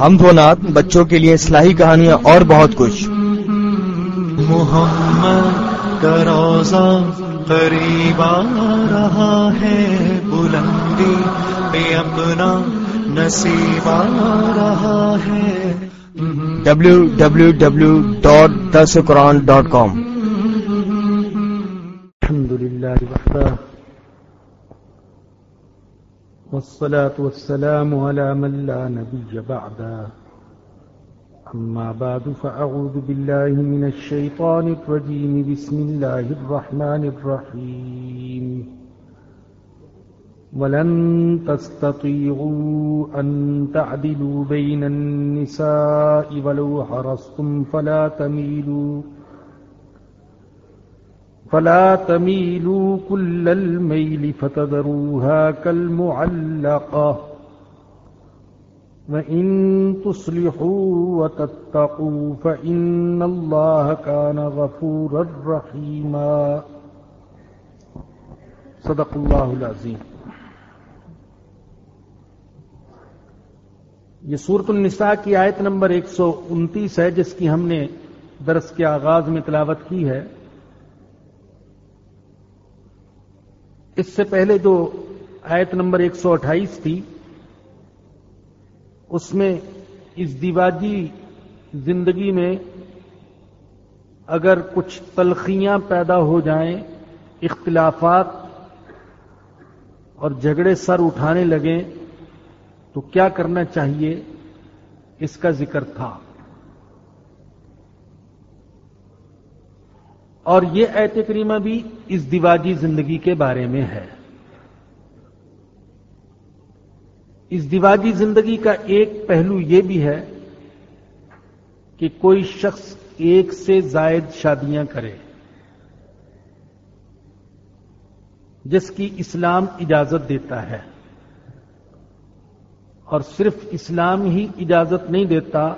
ہم نات بچوں کے لیے اصلاحی کہانیاں اور بہت کچھ۔ محمد کا روزہ قریب آ رہا ہے بلندی پہ اپنا نصیب آ رہا ہے۔ W W W dot this Quran dot com الحمد لله وحده والصلاة والسلام على من لا نبي بعده. أما بعد، فأعوذ بالله من الشيطان الرجيم. بسم الله الرحمن الرحيم. ولن تستطيعوا أن تعدلوا بين النساء ولو حرصتم فلا تميلوا. فلا تميلوا كل الميل فتذروها كالمعلقة وإن تصلحوا وتتقوا فإن الله كان غفورا رحيما. صدق الله العظيم. یہ سورت النساء کی آیت نمبر ایک سو انتیس ہے، جس کی ہم نے درس کے آغاز میں تلاوت کی ہے۔ اس سے پہلے جو آیت نمبر ایک سو اٹھائیس تھی، اس میں اس دیواجی زندگی میں اگر کچھ تلخیاں پیدا ہو جائیں، اختلافات اور جھگڑے سر اٹھانے لگیں، تو کیا کرنا چاہیے؟ اس کا ذکر تھا۔ اور یہ ایت کریمہ بھی اس دیواجی زندگی کے بارے میں ہے۔ اس دیواجی زندگی کا ایک پہلو یہ بھی ہے کہ کوئی شخص ایک سے زائد شادیاں کرے، جس کی اسلام اجازت دیتا ہے۔ اور صرف اسلام ہی اجازت نہیں دیتا،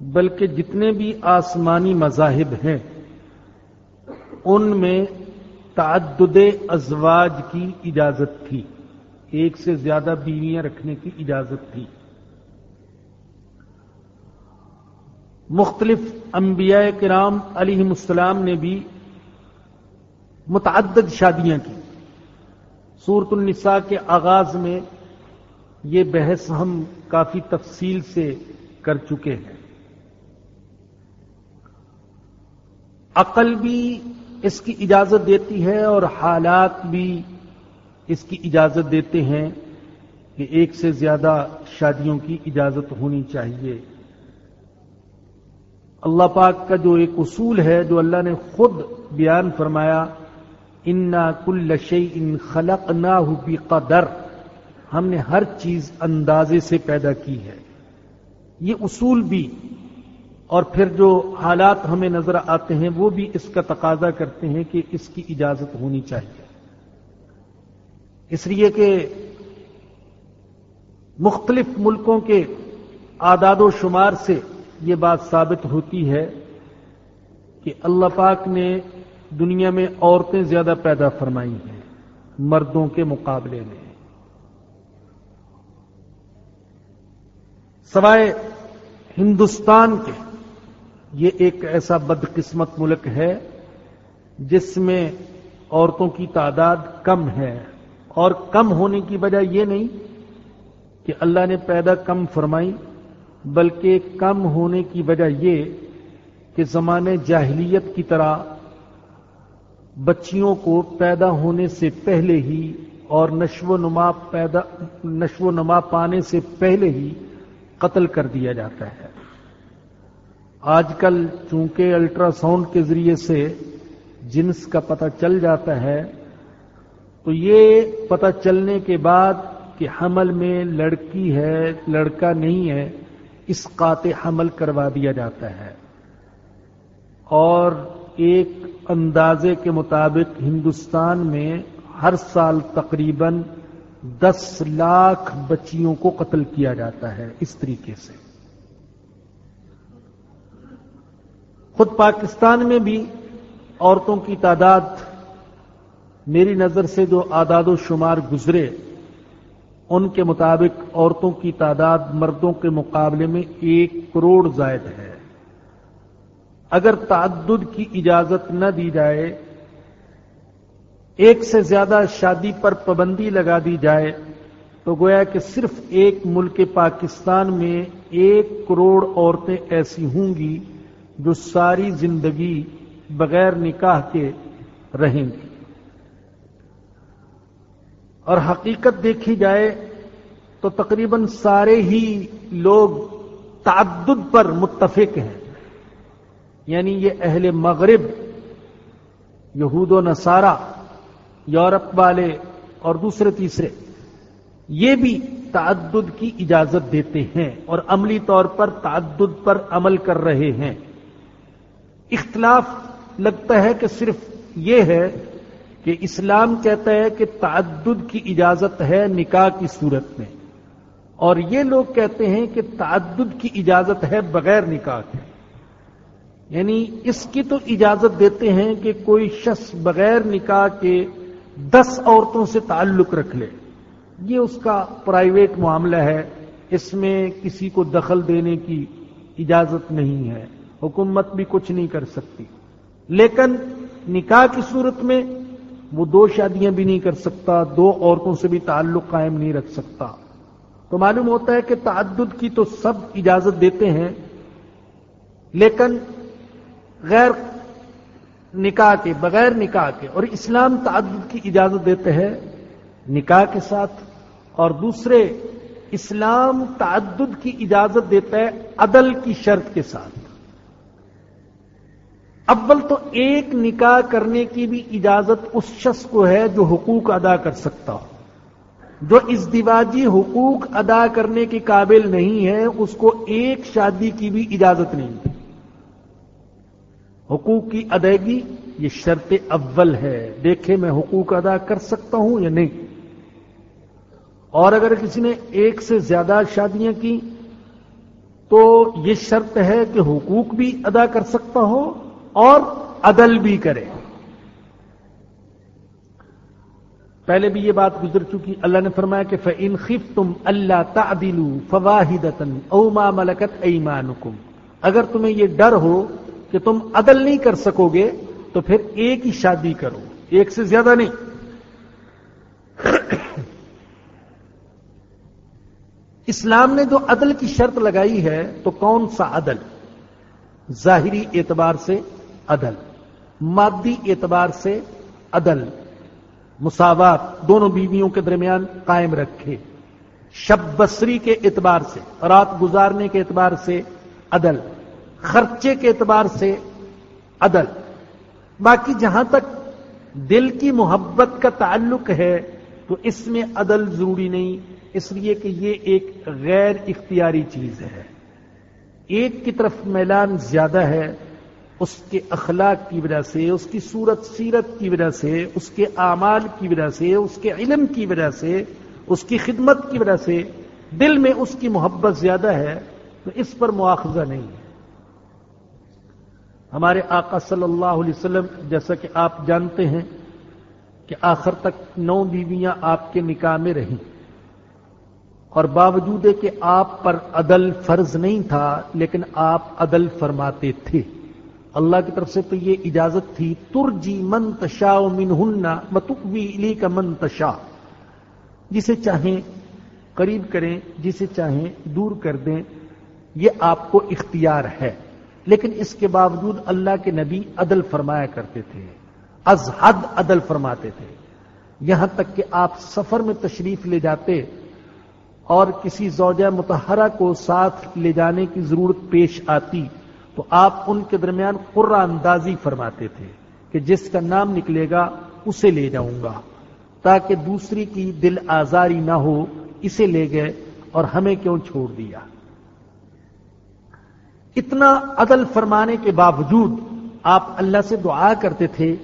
بلکہ جتنے بھی آسمانی مذاہب ہیں ان میں تعدد ازواج کی اجازت تھی۔ ایک سے زیادہ بیویاں رکھنے کی اجازت تھی۔ مختلف انبیاء کرام علیہ السلام نے بھی متعدد شادیاں کی۔ سورت النساء کے آغاز میں یہ بحث ہم کافی تفصیل سے کر چکے ہیں۔ عقل بھی اس کی اجازت دیتی ہے اور حالات بھی اس کی اجازت دیتے ہیں کہ ایک سے زیادہ شادیوں کی اجازت ہونی چاہیے۔ اللہ پاک کا جو ایک اصول ہے، جو اللہ نے خود بیان فرمایا، انا کل شی ان خلق نہ قدر ہم نے ہر چیز اندازے سے پیدا کی ہے۔ یہ اصول بھی اور پھر جو حالات ہمیں نظر آتے ہیں وہ بھی اس کا تقاضا کرتے ہیں کہ اس کی اجازت ہونی چاہیے۔ اس لیے کہ مختلف ملکوں کے آداد و شمار سے یہ بات ثابت ہوتی ہے کہ اللہ پاک نے دنیا میں عورتیں زیادہ پیدا فرمائی ہیں مردوں کے مقابلے میں۔ سوائے ہندوستان کے یہ ایک ایسا بدقسمت ملک ہے جس میں عورتوں کی تعداد کم ہے اور کم ہونے کی وجہ یہ نہیں کہ اللہ نے پیدا کم فرمائی، بلکہ کم ہونے کی وجہ یہ کہ زمانے جاہلیت کی طرح بچیوں کو پیدا ہونے سے پہلے ہی اور نشو و نما پیدا، نشو و نما پانے سے پہلے ہی قتل کر دیا جاتا ہے۔ آج کل چونکہ الٹرا ساؤنڈ کے ذریعے سے جنس کا پتہ چل جاتا ہے، تو یہ پتہ چلنے کے بعد کہ حمل میں لڑکی ہے، لڑکا نہیں ہے، اس قاطع حمل کروا دیا جاتا ہے۔ اور ایک اندازے کے مطابق ہندوستان میں ہر سال تقریباً دس لاکھ بچیوں کو قتل کیا جاتا ہے اس طریقے سے۔ خود پاکستان میں بھی عورتوں کی تعداد میری نظر سے جو آداد و شمار گزرے، ان کے مطابق عورتوں کی تعداد مردوں کے مقابلے میں ایک کروڑ زائد ہے۔ اگر تعدد کی اجازت نہ دی جائے، ایک سے زیادہ شادی پر پابندی لگا دی جائے، تو گویا کہ صرف ایک ملک پاکستان میں ایک کروڑ عورتیں ایسی ہوں گی جو ساری زندگی بغیر نکاح کے رہیں گی۔ اور حقیقت دیکھی جائے تو تقریباً سارے ہی لوگ تعدد پر متفق ہیں۔ یعنی یہ اہل مغرب، یہود و نصارہ، یورپ والے اور دوسرے تیسرے، یہ بھی تعدد کی اجازت دیتے ہیں اور عملی طور پر تعدد پر عمل کر رہے ہیں۔ اختلاف لگتا ہے کہ صرف یہ ہے کہ اسلام کہتا ہے کہ تعدد کی اجازت ہے نکاح کی صورت میں۔ اور یہ لوگ کہتے ہیں کہ تعدد کی اجازت ہے بغیر نکاح کے۔ یعنی اس کی تو اجازت دیتے ہیں کہ کوئی شخص بغیر نکاح کے دس عورتوں سے تعلق رکھ لے۔ یہ اس کا پرائیویٹ معاملہ ہے۔ اس میں کسی کو دخل دینے کی اجازت نہیں ہے۔ حکومت بھی کچھ نہیں کر سکتی۔ لیکن نکاح کی صورت میں وہ دو شادیاں بھی نہیں کر سکتا، دو عورتوں سے بھی تعلق قائم نہیں رکھ سکتا۔ تو معلوم ہوتا ہے کہ تعدد کی تو سب اجازت دیتے ہیں، لیکن غیر نکاح کے، بغیر نکاح کے، اور اسلام تعدد کی اجازت دیتے ہیں نکاح کے ساتھ۔ اور دوسرے، اسلام تعدد کی اجازت دیتا ہے عدل کی شرط کے ساتھ۔ اول تو ایک نکاح کرنے کی بھی اجازت اس شخص کو ہے جو حقوق ادا کر سکتا ہو۔ جو اس دیواجی حقوق ادا کرنے کے قابل نہیں ہے، اس کو ایک شادی کی بھی اجازت نہیں۔ حقوق کی ادائیگی، یہ شرط اول ہے۔ دیکھے میں حقوق ادا کر سکتا ہوں یا نہیں۔ اور اگر کسی نے ایک سے زیادہ شادیاں کی، تو یہ شرط ہے کہ حقوق بھی ادا کر سکتا ہو۔ اور عدل بھی کرے۔ پہلے بھی یہ بات گزر چکی، اللہ نے فرمایا کہ فن خف تم اللہ تعدلو فواہد اوما ملکت ایمان اگر تمہیں یہ ڈر ہو کہ تم عدل نہیں کر سکو گے، تو پھر ایک ہی شادی کرو، ایک سے زیادہ نہیں۔ اسلام نے جو عدل کی شرط لگائی ہے، تو کون سا عدل؟ ظاہری اعتبار سے عدل، مادی اعتبار سے عدل، مساوات دونوں بیویوں کے درمیان قائم رکھے۔ شب بسری کے اعتبار سے، رات گزارنے کے اعتبار سے عدل، خرچے کے اعتبار سے عدل۔ باقی جہاں تک دل کی محبت کا تعلق ہے، تو اس میں عدل ضروری نہیں، اس لیے کہ یہ ایک غیر اختیاری چیز ہے۔ ایک کی طرف میلان زیادہ ہے اس کے اخلاق کی وجہ سے، اس کی صورت سیرت کی وجہ سے، اس کے اعمال کی وجہ سے، اس کے علم کی وجہ سے، اس کی خدمت کی وجہ سے دل میں اس کی محبت زیادہ ہے تو اس پر مواخذہ نہیں ہے۔ ہمارے آقا صلی اللہ علیہ وسلم، جیسا کہ آپ جانتے ہیں کہ آخر تک نو بیویاں آپ کے نکاح میں رہیں۔ اور باوجود کہ آپ پر عدل فرض نہیں تھا، لیکن آپ عدل فرماتے تھے۔ اللہ کی طرف سے تو یہ اجازت تھی، ترجی منتشا من ہننا متوی علی کا منتشا جسے چاہیں قریب کریں، جسے چاہیں دور کر دیں، یہ آپ کو اختیار ہے۔ لیکن اس کے باوجود اللہ کے نبی عدل فرمایا کرتے تھے۔ از حد عدل فرماتے تھے۔ یہاں تک کہ آپ سفر میں تشریف لے جاتے اور کسی زوجہ متحرہ کو ساتھ لے جانے کی ضرورت پیش آتی۔ تو آپ ان کے درمیان قرآ اندازی فرماتے تھے کہ جس کا نام نکلے گا اسے لے جاؤں گا، تاکہ دوسری کی دل آزاری نہ ہو، اسے لے گئے اور ہمیں کیوں چھوڑ دیا؟ اتنا عدل فرمانے کے باوجود آپ اللہ سے دعا کرتے تھے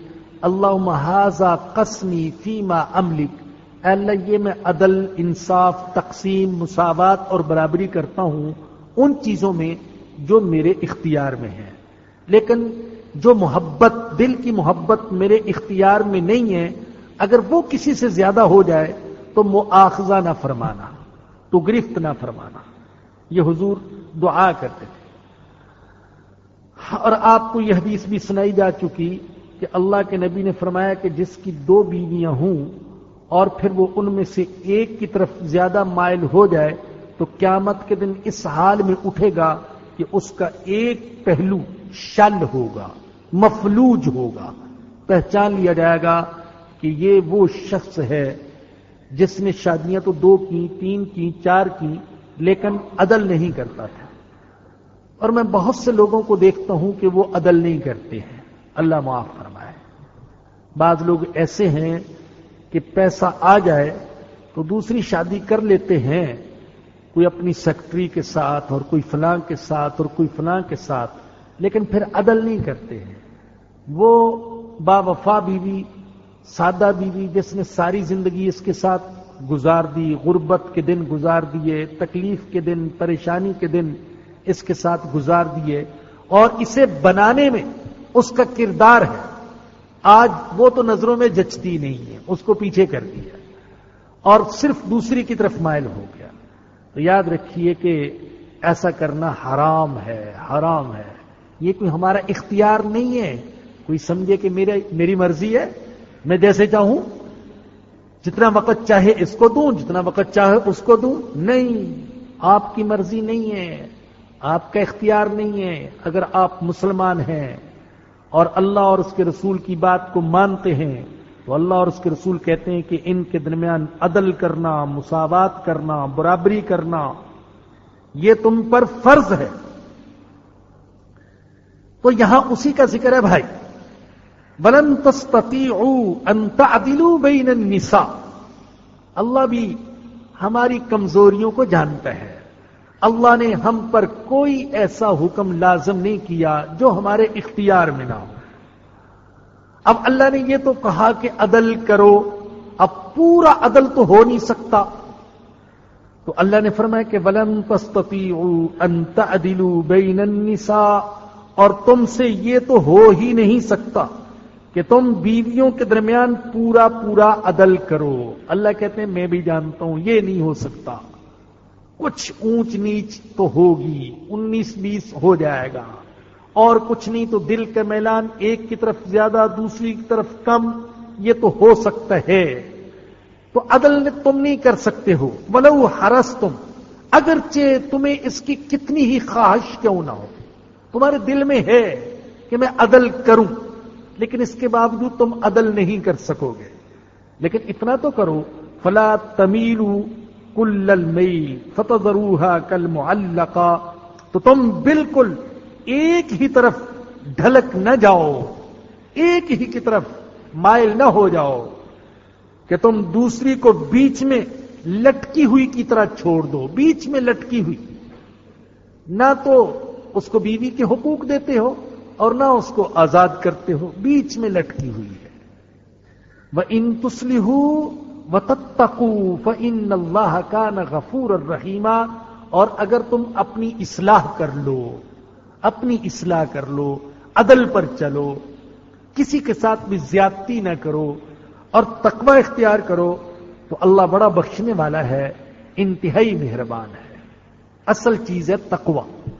اللہ محاذہ قسمی فیما املک اللہ یہ میں عدل، انصاف، تقسیم، مساوات اور برابری کرتا ہوں، ان چیزوں میں جو میرے اختیار میں ہیں۔ لیکن جو محبت، دل کی محبت میرے اختیار میں نہیں ہے، اگر وہ کسی سے زیادہ ہو جائے تو مواخذہ نہ فرمانا، تو گرفت نہ فرمانا۔ یہ حضور دعا کرتے تھے۔ اور آپ کو یہ حدیث بھی سنائی جا چکی کہ اللہ کے نبی نے فرمایا کہ جس کی دو بیویاں ہوں اور پھر وہ ان میں سے ایک کی طرف زیادہ مائل ہو جائے تو قیامت کے دن اس حال میں اٹھے گا کہ اس کا ایک پہلو شل ہوگا، مفلوج ہوگا۔ پہچان لیا جائے گا کہ یہ وہ شخص ہے جس نے شادیاں تو دو کی، تین کی، چار کی، لیکن عدل نہیں کرتا تھا۔ اور میں بہت سے لوگوں کو دیکھتا ہوں کہ وہ عدل نہیں کرتے ہیں۔ اللہ معاف فرمائے۔ بعض لوگ ایسے ہیں کہ پیسہ آ جائے تو دوسری شادی کر لیتے ہیں کوئی اپنی سیکٹری کے ساتھ اور کوئی فلاں کے ساتھ اور کوئی فلاں کے ساتھ، لیکن پھر عدل نہیں کرتے ہیں۔ وہ با وفا بیوی، سادہ بیوی جس نے ساری زندگی اس کے ساتھ گزار دی، غربت کے دن گزار دیے، تکلیف کے دن، پریشانی کے دن اس کے ساتھ گزار دیے۔ اور اسے بنانے میں اس کا کردار ہے۔ آج وہ تو نظروں میں جچتی نہیں ہے، اس کو پیچھے کر دیا۔ اور صرف دوسری کی طرف مائل ہو گیا۔ تو یاد رکھیے کہ ایسا کرنا حرام ہے حرام ہے۔ یہ کوئی ہمارا اختیار نہیں ہے۔ کوئی سمجھے کہ میرے، میری مرضی ہے، میں جیسے چاہوں، جتنا وقت چاہے اس کو دوں، جتنا وقت چاہے اس کو دوں۔ نہیں، آپ کی مرضی نہیں ہے۔ آپ کا اختیار نہیں ہے۔ اگر آپ مسلمان ہیں اور اللہ اور اس کے رسول کی بات کو مانتے ہیں تو اللہ اور اس کے رسول کہتے ہیں کہ ان کے درمیان عدل کرنا، مساوات کرنا، برابری کرنا، یہ تم پر فرض ہے۔ تو یہاں اسی کا ذکر ہے بھائی۔ بلن تستی انتا تعدلوا بین النساء۔ اللہ بھی ہماری کمزوریوں کو جانتا ہے۔ اللہ نے ہم پر کوئی ایسا حکم لازم نہیں کیا جو ہمارے اختیار میں نہ ہو۔ اب اللہ نے یہ تو کہا کہ عدل کرو، اب پورا عدل تو ہو نہیں سکتا۔ تو اللہ نے فرمایا کہ ولن تستی انت بین النساء، اور تم سے یہ تو ہو ہی نہیں سکتا کہ تم بیویوں کے درمیان پورا پورا عدل کرو۔ اللہ کہتے ہیں، میں بھی جانتا ہوں، یہ نہیں ہو سکتا۔ کچھ اونچ نیچ تو ہوگی، انیس بیس ہو جائے گا۔ اور کچھ نہیں تو دل کا میلان ایک کی طرف زیادہ، دوسری کی طرف کم، یہ تو ہو سکتا ہے۔ تو عدل تم نہیں کر سکتے ہو۔ ولو ہرس تم اگرچہ تمہیں اس کی کتنی ہی خواہش کیوں نہ ہو۔ تمہارے دل میں ہے کہ میں عدل کروں، لیکن اس کے باوجود تم عدل نہیں کر سکو گے لیکن اتنا تو کرو، فلا تمیلو کل المیل فتضروها کل تو تم بالکل ایک ہی طرف ڈھلک نہ جاؤ، ایک ہی کی طرف مائل نہ ہو جاؤ کہ تم دوسری کو بیچ میں لٹکی ہوئی کی طرح چھوڑ دو، بیچ میں لٹکی ہوئی۔ نہ تو اس کو بیوی کے حقوق دیتے ہو اور نہ اس کو آزاد کرتے ہو، بیچ میں لٹکی ہوئی ہے۔ وہ ان تسلی وَتَتَّقُوا فَإِنَّ اللَّهَ كَانَ غَفُورًا رَحِيمًا اور اگر تم اپنی اصلاح کر لو اپنی اصلاح کر لو، عدل پر چلو، کسی کے ساتھ بھی زیادتی نہ کرو اور تقوی اختیار کرو، تو اللہ بڑا بخشنے والا ہے، انتہائی مہربان ہے۔ اصل چیز ہے تقوی۔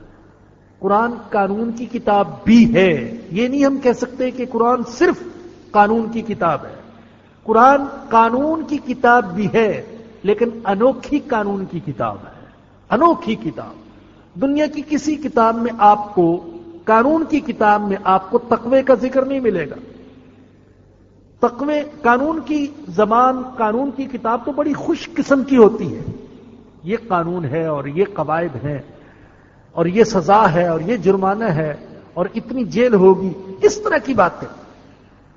قرآن قانون کی کتاب بھی ہے۔ یہ نہیں ہم کہہ سکتے کہ قرآن صرف قانون کی کتاب ہے۔ قرآن قانون کی کتاب بھی ہے، لیکن انوکھی قانون کی کتاب ہے۔ انوکھی کتاب۔ دنیا کی کسی کتاب میں آپ کو، قانون کی کتاب میں آپ کو تقوی کا ذکر نہیں ملے گا۔ تقوی، قانون کی زبان، قانون کی کتاب تو بڑی خوش قسم کی ہوتی ہے۔ یہ قانون ہے اور یہ قواعد ہیں اور یہ سزا ہے اور یہ جرمانہ ہے اور اتنی جیل ہوگی، اس طرح کی بات ہے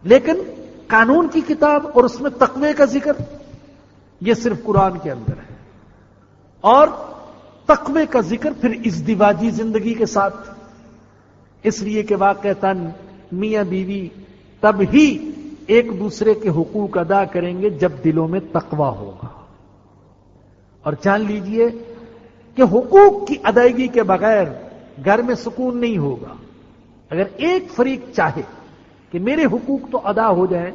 لیکن قانون کی کتاب اور اس میں تقوی کا ذکر، یہ صرف قرآن کے اندر ہے۔ اور تقوی کا ذکر پھر ازدواجی زندگی کے ساتھ۔ اس لیے کہ واقع تن میاں بیوی تب ہی ایک دوسرے کے حقوق ادا کریں گے جب دلوں میں تقوی ہوگا۔ اور جان لیجیے کہ حقوق کی ادائیگی کے بغیر گھر میں سکون نہیں ہوگا۔ اگر ایک فریق چاہے کہ میرے حقوق تو ادا ہو جائیں،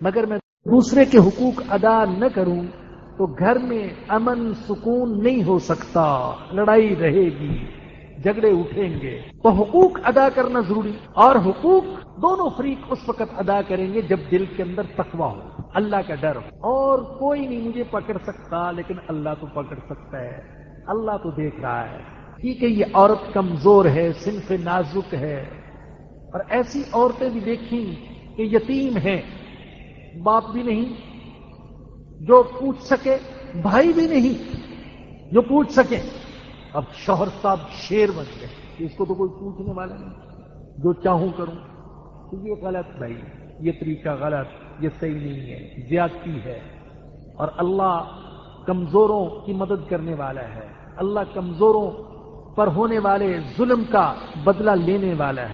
مگر میں دوسرے کے حقوق ادا نہ کروں تو گھر میں امن سکون نہیں ہو سکتا، لڑائی رہے گی، جھگڑے اٹھیں گے۔ تو حقوق ادا کرنا ضروری، اور حقوق دونوں فریق اس وقت ادا کریں گے جب دل کے اندر تقوی ہو۔ اللہ کا ڈر۔ ہو اور کوئی نہیں مجھے پکڑ سکتا، لیکن اللہ تو پکڑ سکتا ہے۔ اللہ تو دیکھ رہا ہے۔ ٹھیک ہے، یہ عورت کمزور ہے، صنف نازک ہے۔ اور ایسی عورتیں بھی دیکھی کہ یتیم ہیں۔ باپ بھی نہیں جو پوچھ سکے، بھائی بھی نہیں، جو پوچھ سکے۔ اب شوہر صاحب شیر بن گئے۔ اس کو تو کوئی پوچھنے والا نہیں۔ جو چاہوں کروں۔ تو یہ غلط بھائی، یہ طریقہ غلط، یہ صحیح نہیں ہے، زیادتی ہے۔ اور اللہ کمزوروں کی مدد کرنے والا ہے۔ اللہ کمزوروں پر ہونے والے ظلم کا بدلہ لینے والا ہے۔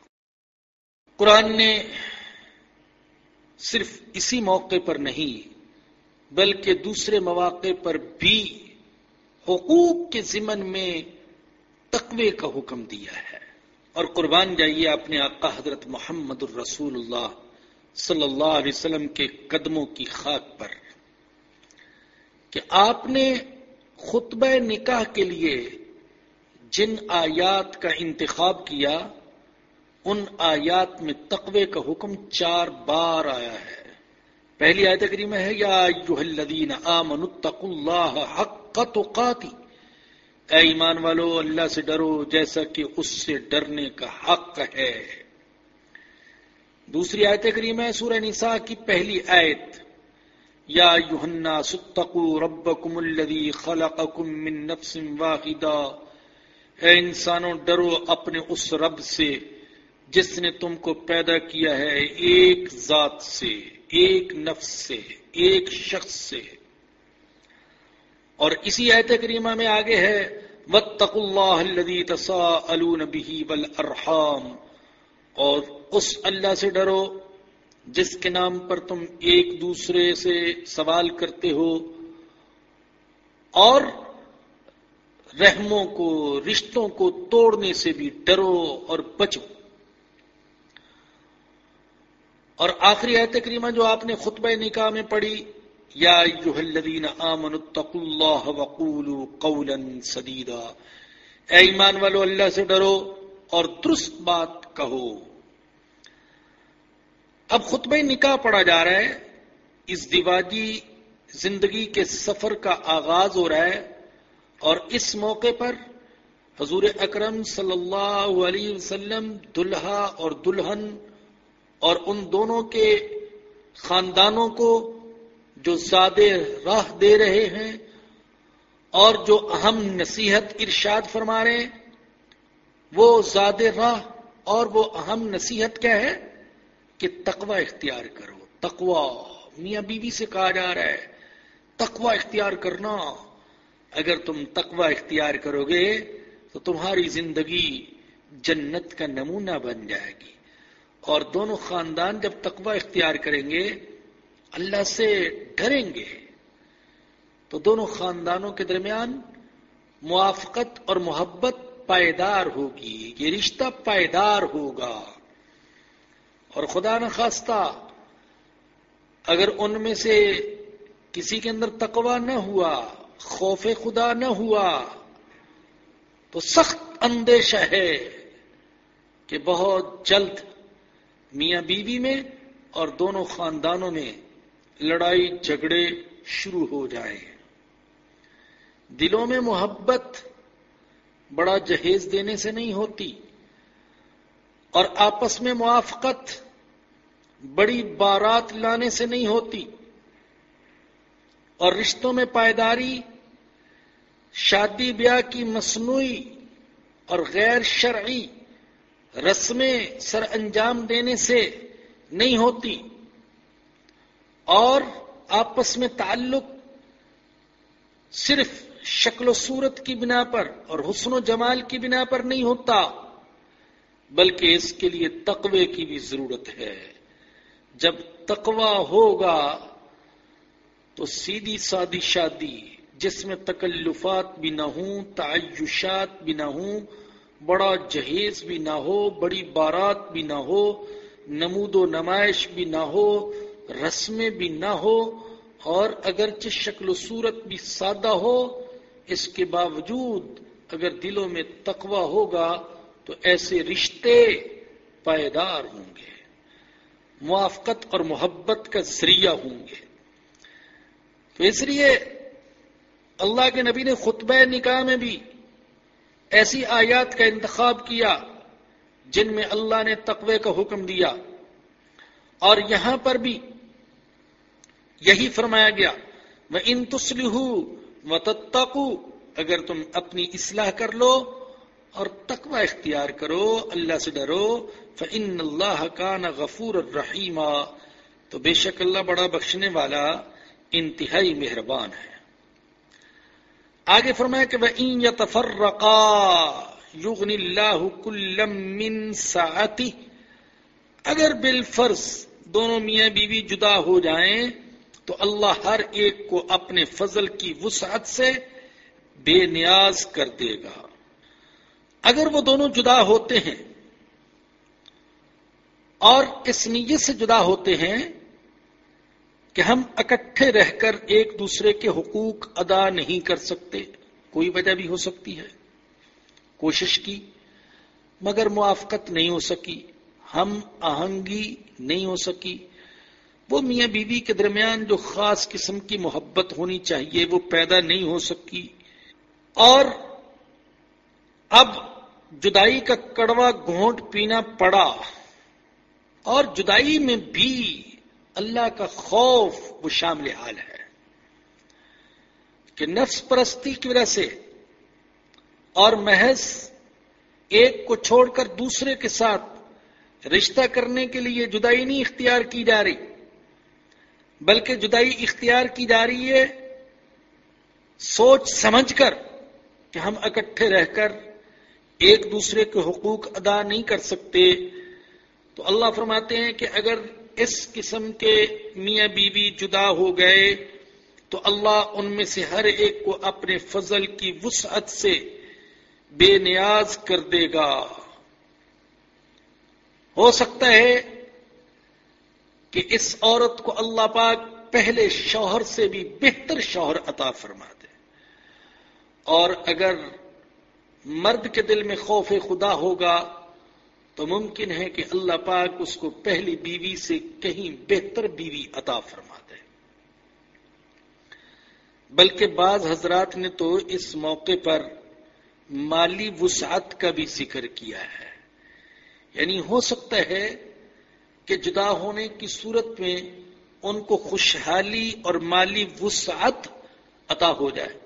قرآن نے صرف اسی موقع پر نہیں بلکہ دوسرے مواقع پر بھی حقوق کے ضمن میں تقوی کا حکم دیا ہے۔ اور قربان جائیے اپنے آقا حضرت محمد الرسول اللہ صلی اللہ علیہ وسلم کے قدموں کی خاک پر کہ آپ نے خطبہ نکاح کے لیے جن آیات کا انتخاب کیا، ان آیات میں تقوی کا حکم چار بار آیا ہے۔ پہلی آیت کریمہ ہے، یا ایوہ الذین آمنوا اتقوا اللہ حق تقاتی۔ اے ایمان والو، اللہ سے ڈرو، جیسا کہ اس سے ڈرنے کا حق ہے۔ دوسری آیت کریمہ ہے، سورہ نساء کی پہلی آیت۔ یا ایوہ الناس اتقوا ربکم الذی خلقکم من نفس واحدہ۔ اے انسانوں، ڈرو اپنے اس رب سے جس نے تم کو پیدا کیا ہے ایک ذات سے۔ ایک نفس سے ایک شخص سے اور اسی آیت کریمہ میں آگے ہے، وَاتَّقُوا اللَّهَ الَّذِي تَسَاءَلُونَ بِهِ وَالْأَرْحَامِ۔ اور اس اللہ سے ڈرو جس کے نام پر تم ایک دوسرے سے سوال کرتے ہو۔ اور رحموں کو، رشتوں کو توڑنے سے بھی ڈرو اور بچو۔ اور آخری آیت کریمہ جو آپ نے خطبہ نکاح میں پڑھی، یا ایوہ الذین آمنوا اتقوا اللہ وقولوا قولا سدیدا۔ اے ایمان والو، اللہ سے ڈرو اور درست بات کہو۔ اب خطبہ نکاح پڑھا جا رہا ہے۔ اس دیواجی زندگی کے سفر کا آغاز ہو رہا ہے اور اس موقع پر حضور اکرم صلی اللہ علیہ وسلم، دلہا اور دلہن اور ان دونوں کے خاندانوں کو جو زیادہ راہ دے رہے ہیں اور جو اہم نصیحت ارشاد فرما رہے ہیں، وہ زیادہ راہ اور وہ اہم نصیحت کیا ہے؟ کہ تقوی اختیار کرو۔ تقوی، میاں بیوی سے کہا جا رہا ہے، تقوی اختیار کرنا۔ اگر تم تقوی اختیار کرو گے، تو تمہاری زندگی جنت کا نمونہ بن جائے گی۔ اور دونوں خاندان جب تقوی اختیار کریں گے، اللہ سے ڈریں گے۔ تو دونوں خاندانوں کے درمیان موافقت اور محبت پائیدار ہوگی، یہ رشتہ پائیدار ہوگا۔ اور خدا نخواستہ، اگر ان میں سے کسی کے اندر تقوی نہ ہوا، خوف خدا نہ ہوا، تو سخت اندیشہ ہے کہ بہت جلد میاں بیوی میں اور دونوں خاندانوں میں لڑائی جھگڑے شروع ہو جائیں دلوں میں محبت بڑا جہیز دینے سے نہیں ہوتی اور آپس میں موافقت بڑی بارات لانے سے نہیں ہوتی اور رشتوں میں پائیداری، شادی بیاہ کی مصنوعی اور غیر شرعی رسمیں سر انجام دینے سے نہیں ہوتی اور آپس میں تعلق صرف شکل و صورت کی بنا پر اور حسن و جمال کی بنا پر نہیں ہوتا، بلکہ اس کے لیے تقوی کی بھی ضرورت ہے۔ جب تقوی ہوگا تو سیدھی سادی شادی جس میں تکلفات بھی نہ ہوں، تعیشات بھی نہ ہوں بڑا جہیز بھی نہ ہو، بڑی بارات بھی نہ ہو، نمود و نمائش بھی نہ ہو، رسمیں بھی نہ ہو، اور اگرچہ شکل و صورت بھی سادہ ہو، اس کے باوجود اگر دلوں میں تقوی ہوگا تو ایسے رشتے پائیدار ہوں گے۔ موافقت اور محبت کا ذریعہ ہوں گے۔ تو اس لیے اللہ کے نبی نے خطبہ نکاح میں بھی ایسی آیات کا انتخاب کیا جن میں اللہ نے تقوی کا حکم دیا۔ اور یہاں پر بھی یہی فرمایا گیا وہ ان تسلح و تتقو اگر تم اپنی اصلاح کر لو اور تقوی اختیار کرو، اللہ سے ڈرو فن اللہ کا نہ غفور الرحیمہ تو بے شک اللہ بڑا بخشنے والا، انتہائی مہربان ہے۔ آگے فرمایا کہ وہ این یا یغن اللہ کلم من ساعتی اگر بالفرض دونوں میاں بیوی جدا ہو جائیں تو اللہ ہر ایک کو اپنے فضل کی وسعت سے بے نیاز کر دے گا۔ اگر وہ دونوں جدا ہوتے ہیں اور اس نیت سے جدا ہوتے ہیں کہ ہم اکٹھے رہ کر ایک دوسرے کے حقوق ادا نہیں کر سکتے، کوئی وجہ بھی ہو سکتی ہے۔ کوشش کی، مگر موافقت نہیں ہو سکی، ہم آہنگی نہیں ہو سکی۔ وہ میاں بیوی بی کے درمیان جو خاص قسم کی محبت ہونی چاہیے، وہ پیدا نہیں ہو سکی۔ اور اب جدائی کا کڑوا گھونٹ پینا پڑا۔ اور جدائی میں بھی اللہ کا خوف وہ شامل حال ہے کہ نفس پرستی کی وجہ سے اور محض ایک کو چھوڑ کر دوسرے کے ساتھ رشتہ کرنے کے لیے جدائی نہیں اختیار کی جا رہی، بلکہ جدائی اختیار کی جا رہی ہے سوچ سمجھ کر کہ ہم اکٹھے رہ کر ایک دوسرے کے حقوق ادا نہیں کر سکتے۔ تو اللہ فرماتے ہیں کہ اگر اس قسم کے میاں بیوی جدا ہو گئے تو اللہ ان میں سے ہر ایک کو اپنے فضل کی وسعت سے بے نیاز کر دے گا۔ ہو سکتا ہے کہ اس عورت کو اللہ پاک پہلے شوہر سے بھی بہتر شوہر عطا فرما دے۔ اور اگر مرد کے دل میں خوف خدا ہوگا تو ممکن ہے کہ اللہ پاک اس کو پہلی بیوی سے کہیں بہتر بیوی عطا فرما دے بلکہ بعض حضرات نے تو اس موقع پر مالی وسعت کا بھی ذکر کیا ہے۔ یعنی ہو سکتا ہے کہ جدا ہونے کی صورت میں ان کو خوشحالی اور مالی وسعت عطا ہو جائے۔